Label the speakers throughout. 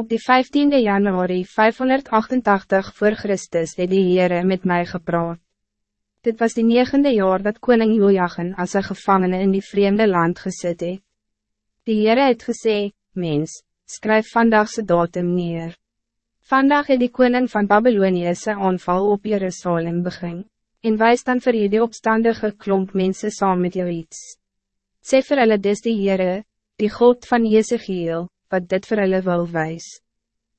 Speaker 1: Op die 15e januari 588 voor Christus het die Heere met mij gepraat. Dit was die negende jaar dat koning Jojagen als een gevangene in die vreemde land gezet het. Die Heere het gesê, mens, skryf vandagse datum neer. Vandaag het die koning van Babylonië sy aanval op Jerusalem begin, en wijs dan vir die opstandige klomp mense saam met jou iets. Sê vir hulle dis die Heere, die God van Jezegiel, wat dit vir hulle wil wees.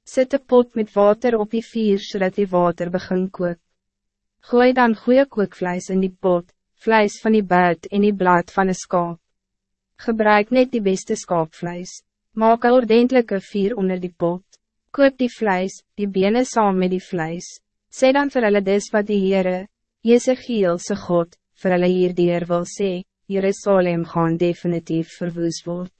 Speaker 1: Zet een pot met water op die vier, zodat die water begin kook. Gooi dan goeie kookvlees in die pot, vlees van die buit en die blad van een skaap. Gebruik net die beste skaapvlees. Maak een ordentelijke vier onder die pot. Koop die vlees, die benen saam met die vlees. Sê dan vir hulle dis wat die Heere, Jezegielse God, vir hulle hierdier wil sê, Jerusalem gaan definitief verwoes word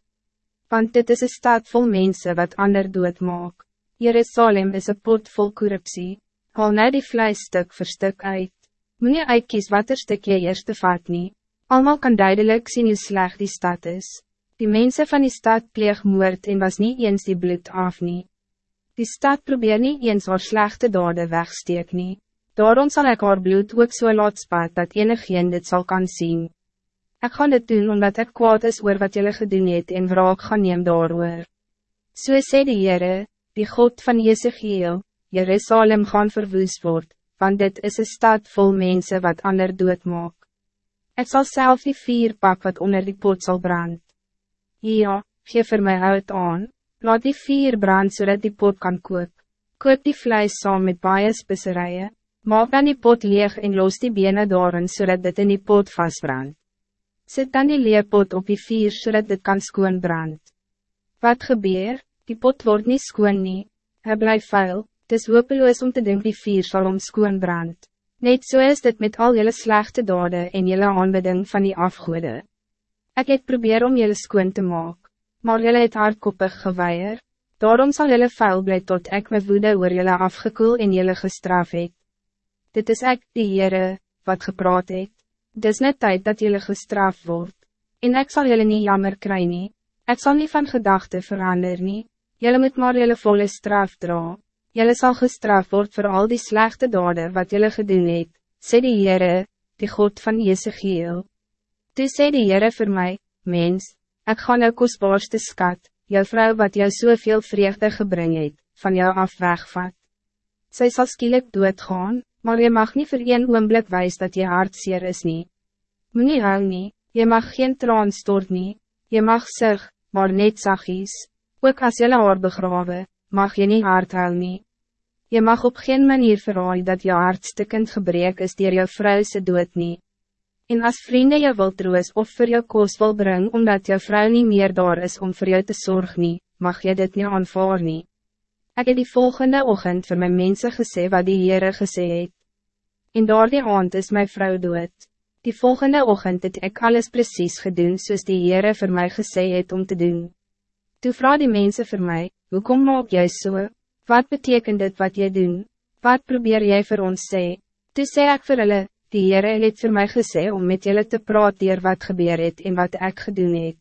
Speaker 1: want dit is een stad vol mensen wat ander dood maak. Jerusalem is een pot vol corruptie. Haal nou die vlees stuk voor stuk uit. Moet je uitkies wat er stuk je eerste vat nie. Almal kan duidelijk zien hoe slecht die stad is. Die mensen van die stad pleeg moord en was niet eens die bloed af nie. Die stad probeer niet eens haar slechte dade wegsteek nie. Daarom zal ik haar bloed ook so laat spat dat enigeen dit zal kan zien. Ik ga dit doen omdat ik kwaad is oor wat jullie gedoen het en wraak gaan neem daar So sê die Heere, die God van Jezegiel, Jerusalem gaan verwoes word, want dit is een stad vol mensen wat ander dood maak. Ik zal zelf die vier pak wat onder die pot zal brand. Ja, geef vir my uit aan, laat die vier brand zodat die pot kan kook. Kook die vlees saam met baie spisserijen, maak dan die pot leeg en los die benen daarin zodat dit in die pot vastbrandt. Zet dan die leerpot op die vier zodat dit kan skoon brand. Wat gebeur? Die pot wordt niet skoon nie. Hij blijft vuil. Het is hopeloos om te denken die vier zal om skoon brand. Net zo so is dit met al jullie slechte daden en jullie aanbidding van die afgoede. Ik het probeer om jullie skoon te maken, maar jullie het hardkoppig geweier. Daarom zal jullie vuil blij tot ik met woede oor jullie afgekoel en jullie gestraf het. Dit is ek, die Heere, wat gepraat het. Dis net tijd dat jullie gestraft wordt. En ik zal jullie niet jammer krijgen. nie. Ek sal nie van gedachten verander nie. Jullie moet maar jullie volle straf dra. Jullie zal gestraft worden voor al die slechte daden wat jullie gedoen het, sê die Heere, die God van Jezegiel. Toe sê die Heere vir my, mens, ek gaan jou kostbaarste skat, jou vrouw wat jou soveel vreugde gebring het, van jou af wegvat. Sy sal skielik doodgaan, maar je mag niet voor een oomblik wijs dat je hart zeer is niet. Moet niet huil niet, je mag geen traan stort niet, je mag zeg, maar net zachtjes. Ook als je haar begraven, mag je niet hard huil niet. Je mag op geen manier verraaien dat je hartstikkend gebrek is die jou vrou se dood niet. En als vrienden je wilt troos of voor jou koos wil brengen omdat jou vrouw niet meer daar is om voor jou te zorgen, nie, mag je dit niet aanvaar nie. Ik heb die volgende ochtend voor mijn mensen gesê wat die Heere gesê het. En daar die aand is mijn vrouw dood. Die volgende ochtend het ik alles precies gedaan zoals die Heere voor mij gesê het om te doen. Toen vraag die mensen voor mij, hoe kom maak jy so? Wat betekent dit wat jy doen? Wat probeer jij voor ons sê? Toen sê ek vir hulle, die Heere het voor mij gesê om met jullie te praten wat gebeur het en wat ik gedoen het.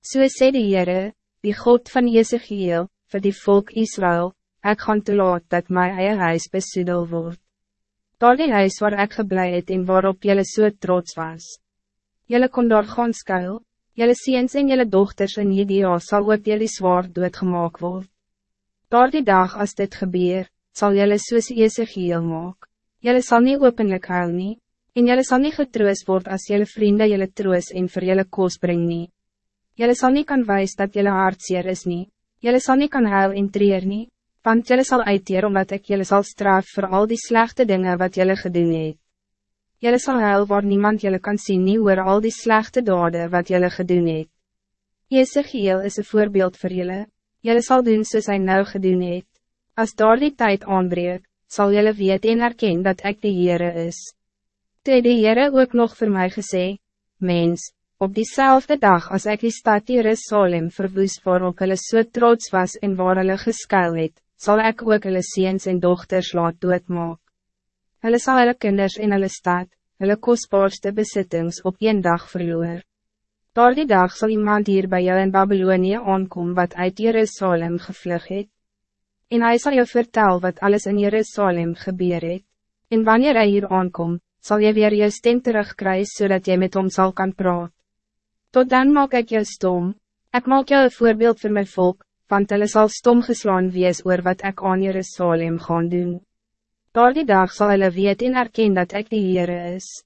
Speaker 1: So sê die Heere, die God van Jezegiel, voor die volk Israël, ik gaan te laat dat mijn eie huis besoedel wordt. Daar die huis waar ik geblei het en waarop jullie so trots was. Jullie kon daar gaan skuil, jullie ziens en jullie dochters en Jedia sal ook jullie zwaar doodgemaak word. Daar die dag als dit gebeur, zal jullie soos Ezekiel maak. Jullie zal niet openlijk huil nie, en jullie zal niet getroos word als jullie vrienden jullie troos en vir jullie koos bring nie. Jullie zal niet kan wijs dat jullie hart zeer is nie. Jullie zal niet kan huil en treer nie, want jullie zal uitteer omdat ik jullie zal straf voor al die slechte dingen wat jullie gedoen het. Jullie zal huil waar niemand jullie kan zien nie oor al die slechte daden wat jullie gedoen het. Jezegiel is een voorbeeld voor jullie. Jullie zal doen soos hy nou gedoen het. As daar die tijd aanbreek, zal jullie weet en erken dat ik de Heere is. Toe die Heere ook nog voor mij gesê, Mens, Op diezelfde dag als ik die stad Jerusalem verwoes waarop hulle so trots was en waar hulle geskuil het, sal ek ook hulle seens en dochters laat doodmaak. Hulle sal hulle kinders in hulle stad, hulle kostbaarste besittings op een dag verloor. Door die dag zal iemand hier bij jou in Babylonië aankom wat uit Jerusalem gevlug het. En hij zal je vertellen wat alles in Jerusalem gebeur het. En wanneer hij hier aankomt, zal je weer je stem terugkrijgen zodat je met hem zal kan praten. Tot dan maak ik je stom. Ik maak jou een voorbeeld voor mijn volk, want hulle zal stom geslaan wees oor wat ik aan Jerusalem gaan doen. Door die dag zal hulle weet en erken dat ik de Heere is.